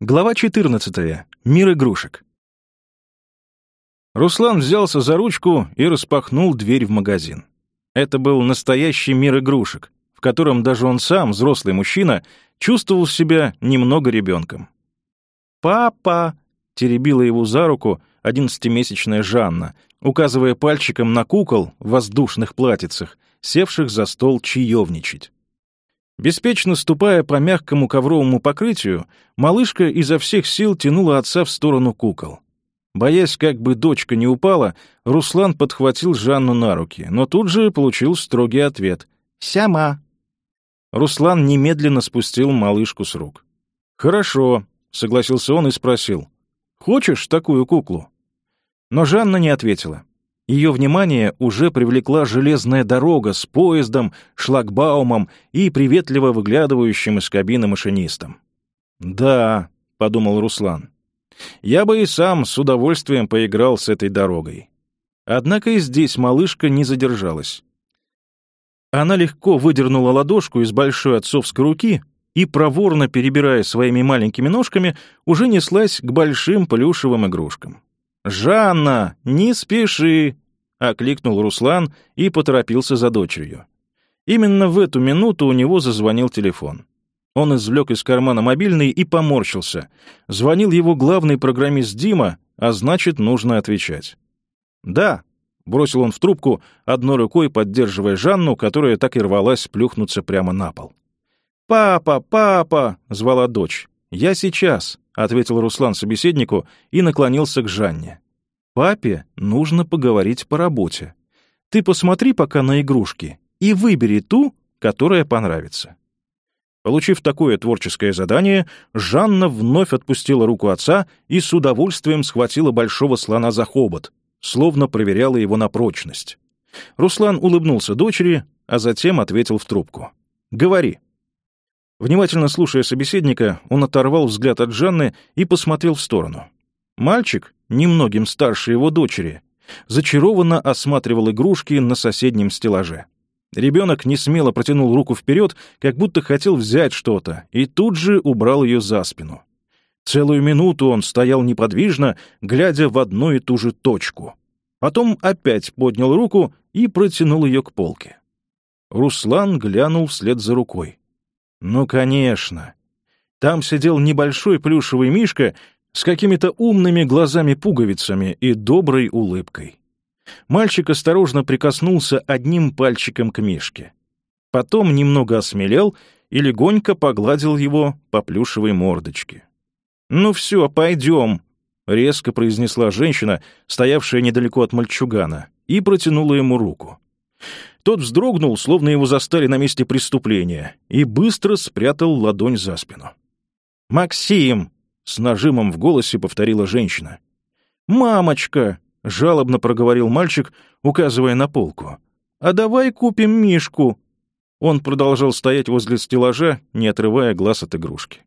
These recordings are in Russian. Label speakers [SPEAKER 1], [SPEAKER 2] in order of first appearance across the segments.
[SPEAKER 1] Глава 14. Мир игрушек. Руслан взялся за ручку и распахнул дверь в магазин. Это был настоящий мир игрушек, в котором даже он сам, взрослый мужчина, чувствовал себя немного ребенком. «Папа!» — теребила его за руку одиннадцатимесячная Жанна, указывая пальчиком на кукол в воздушных платьицах, севших за стол чаевничать. Беспечно ступая по мягкому ковровому покрытию, малышка изо всех сил тянула отца в сторону кукол. Боясь, как бы дочка не упала, Руслан подхватил Жанну на руки, но тут же получил строгий ответ «Сяма». Руслан немедленно спустил малышку с рук. «Хорошо», — согласился он и спросил. «Хочешь такую куклу?» Но Жанна не ответила. Ее внимание уже привлекла железная дорога с поездом, шлагбаумом и приветливо выглядывающим из кабины машинистом. «Да», — подумал Руслан, — «я бы и сам с удовольствием поиграл с этой дорогой». Однако и здесь малышка не задержалась. Она легко выдернула ладошку из большой отцовской руки и, проворно перебирая своими маленькими ножками, уже неслась к большим плюшевым игрушкам. «Жанна, не спеши!» — окликнул Руслан и поторопился за дочерью. Именно в эту минуту у него зазвонил телефон. Он извлек из кармана мобильный и поморщился. Звонил его главный программист Дима, а значит, нужно отвечать. «Да», — бросил он в трубку, одной рукой поддерживая Жанну, которая так и рвалась плюхнуться прямо на пол. «Папа, папа!» — звала дочь. «Я сейчас!» ответил Руслан собеседнику и наклонился к Жанне. «Папе нужно поговорить по работе. Ты посмотри пока на игрушки и выбери ту, которая понравится». Получив такое творческое задание, Жанна вновь отпустила руку отца и с удовольствием схватила большого слона за хобот, словно проверяла его на прочность. Руслан улыбнулся дочери, а затем ответил в трубку. «Говори». Внимательно слушая собеседника, он оторвал взгляд от Жанны и посмотрел в сторону. Мальчик, немногим старше его дочери, зачарованно осматривал игрушки на соседнем стеллаже. Ребенок несмело протянул руку вперед, как будто хотел взять что-то, и тут же убрал ее за спину. Целую минуту он стоял неподвижно, глядя в одну и ту же точку. Потом опять поднял руку и протянул ее к полке. Руслан глянул вслед за рукой. Ну, конечно. Там сидел небольшой плюшевый мишка с какими-то умными глазами-пуговицами и доброй улыбкой. Мальчик осторожно прикоснулся одним пальчиком к мишке. Потом немного осмелел и легонько погладил его по плюшевой мордочке. «Ну все, пойдем», — резко произнесла женщина, стоявшая недалеко от мальчугана, и протянула ему руку. Тот вздрогнул, словно его застали на месте преступления, и быстро спрятал ладонь за спину. «Максим!» — с нажимом в голосе повторила женщина. «Мамочка!» — жалобно проговорил мальчик, указывая на полку. «А давай купим Мишку!» Он продолжал стоять возле стеллажа, не отрывая глаз от игрушки.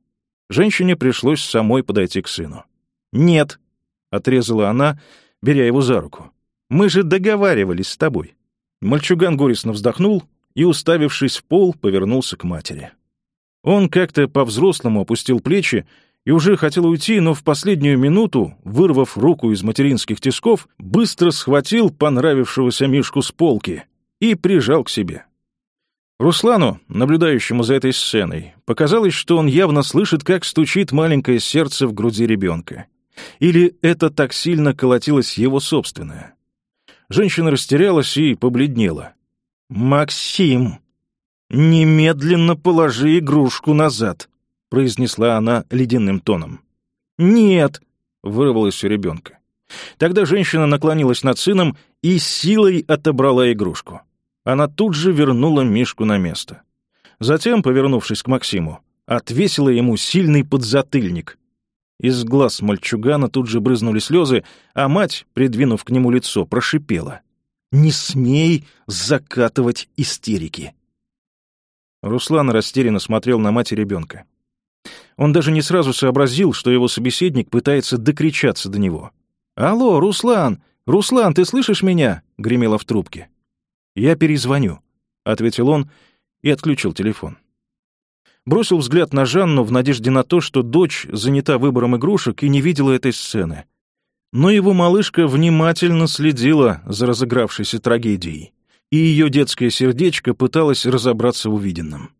[SPEAKER 1] Женщине пришлось самой подойти к сыну. «Нет!» — отрезала она, беря его за руку. «Мы же договаривались с тобой!» Мальчуган горестно вздохнул и, уставившись в пол, повернулся к матери. Он как-то по-взрослому опустил плечи и уже хотел уйти, но в последнюю минуту, вырвав руку из материнских тисков, быстро схватил понравившегося Мишку с полки и прижал к себе. Руслану, наблюдающему за этой сценой, показалось, что он явно слышит, как стучит маленькое сердце в груди ребенка. Или это так сильно колотилось его собственное. Женщина растерялась и побледнела. «Максим, немедленно положи игрушку назад», — произнесла она ледяным тоном. «Нет», — вырвалось у ребенка. Тогда женщина наклонилась над сыном и силой отобрала игрушку. Она тут же вернула Мишку на место. Затем, повернувшись к Максиму, отвесила ему сильный подзатыльник, из глаз мальчугана тут же брызнули слезы, а мать, придвинув к нему лицо, прошипела. «Не смей закатывать истерики!» Руслан растерянно смотрел на мать и ребенка. Он даже не сразу сообразил, что его собеседник пытается докричаться до него. «Алло, Руслан! Руслан, ты слышишь меня?» — гремело в трубке. «Я перезвоню», — ответил он и отключил телефон бросил взгляд на Жанну в надежде на то, что дочь занята выбором игрушек и не видела этой сцены. Но его малышка внимательно следила за разыгравшейся трагедией, и ее детское сердечко пыталось разобраться в увиденном.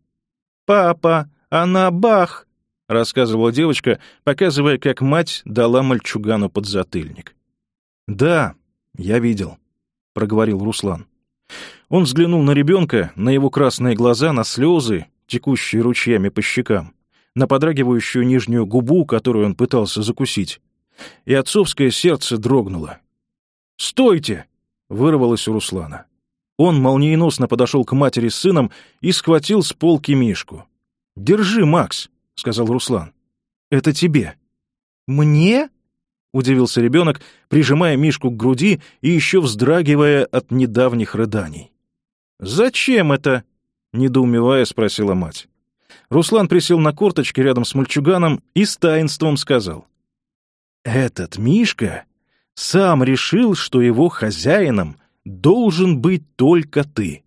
[SPEAKER 1] «Папа, а она бах!» — рассказывала девочка, показывая, как мать дала мальчугану подзатыльник. «Да, я видел», — проговорил Руслан. Он взглянул на ребенка, на его красные глаза, на слезы, текущие ручьями по щекам, на подрагивающую нижнюю губу, которую он пытался закусить. И отцовское сердце дрогнуло. «Стойте!» — вырвалось у Руслана. Он молниеносно подошел к матери с сыном и схватил с полки Мишку. «Держи, Макс!» — сказал Руслан. «Это тебе».
[SPEAKER 2] «Мне?» — удивился ребенок, прижимая Мишку к груди и еще вздрагивая от недавних рыданий.
[SPEAKER 1] «Зачем это?» — недоумевая спросила мать. Руслан присел на корточки рядом с мальчуганом и с таинством сказал. «Этот Мишка сам решил, что его хозяином должен быть только ты».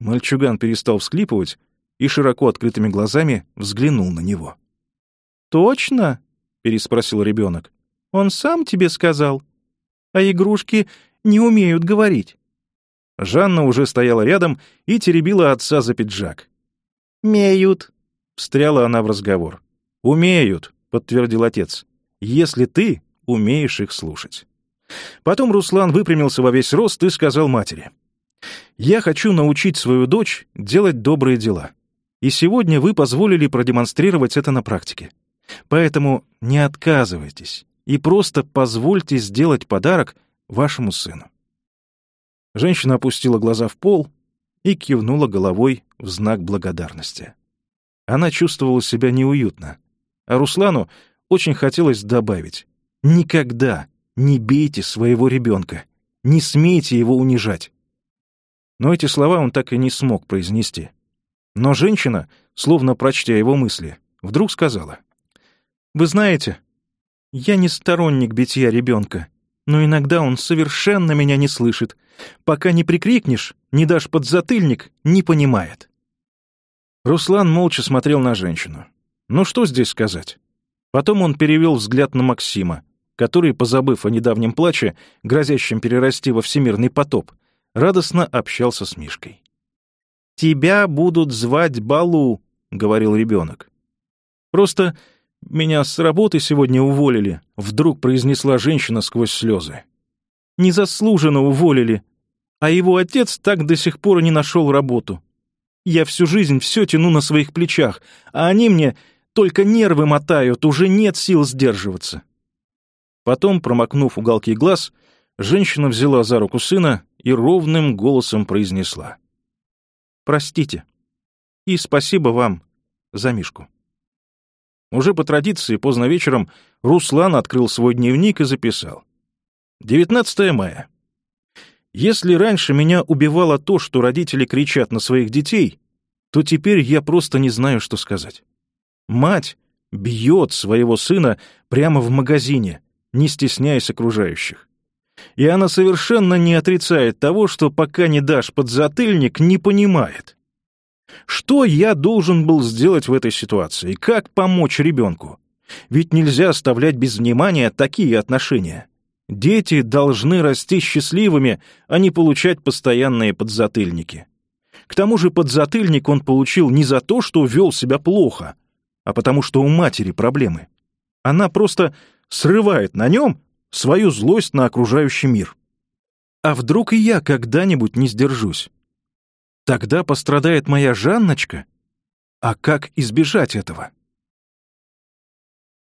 [SPEAKER 1] Мальчуган перестал всклипывать и широко открытыми глазами взглянул на него.
[SPEAKER 2] «Точно?» — переспросил ребенок. «Он сам тебе сказал? А игрушки не умеют говорить».
[SPEAKER 1] Жанна уже стояла рядом и теребила отца за пиджак.
[SPEAKER 2] «Меют», —
[SPEAKER 1] встряла она в разговор. «Умеют», — подтвердил отец, — «если ты умеешь их слушать». Потом Руслан выпрямился во весь рост и сказал матери. «Я хочу научить свою дочь делать добрые дела. И сегодня вы позволили продемонстрировать это на практике. Поэтому не отказывайтесь и просто позвольте сделать подарок вашему сыну». Женщина опустила глаза в пол и кивнула головой в знак благодарности. Она чувствовала себя неуютно, а Руслану очень хотелось добавить «Никогда не бейте своего ребенка, не смейте его унижать». Но эти слова он так и не смог произнести. Но женщина, словно прочтя его мысли, вдруг сказала «Вы знаете, я не сторонник битья ребенка но иногда он совершенно меня не слышит. Пока не прикрикнешь, не дашь подзатыльник, не понимает. Руслан молча смотрел на женщину. Ну что здесь сказать? Потом он перевел взгляд на Максима, который, позабыв о недавнем плаче, грозящем перерасти во всемирный потоп, радостно общался с Мишкой. «Тебя будут звать Балу», — говорил ребенок. Просто «Меня с работы сегодня уволили», — вдруг произнесла женщина сквозь слезы. «Незаслуженно уволили. А его отец так до сих пор и не нашел работу. Я всю жизнь все тяну на своих плечах, а они мне только нервы мотают, уже нет сил сдерживаться». Потом, промокнув уголки глаз, женщина взяла за руку сына и ровным голосом произнесла. «Простите. И спасибо вам за Мишку». Уже по традиции поздно вечером Руслан открыл свой дневник и записал. 19 мая. Если раньше меня убивало то, что родители кричат на своих детей, то теперь я просто не знаю, что сказать. Мать бьет своего сына прямо в магазине, не стесняясь окружающих. И она совершенно не отрицает того, что пока не дашь подзатыльник, не понимает. Что я должен был сделать в этой ситуации? Как помочь ребенку? Ведь нельзя оставлять без внимания такие отношения. Дети должны расти счастливыми, а не получать постоянные подзатыльники. К тому же подзатыльник он получил не за то, что вел себя плохо, а потому что у матери проблемы. Она просто срывает на нем свою злость на окружающий мир. А вдруг и я когда-нибудь не сдержусь? Тогда пострадает моя Жанночка? А как избежать этого?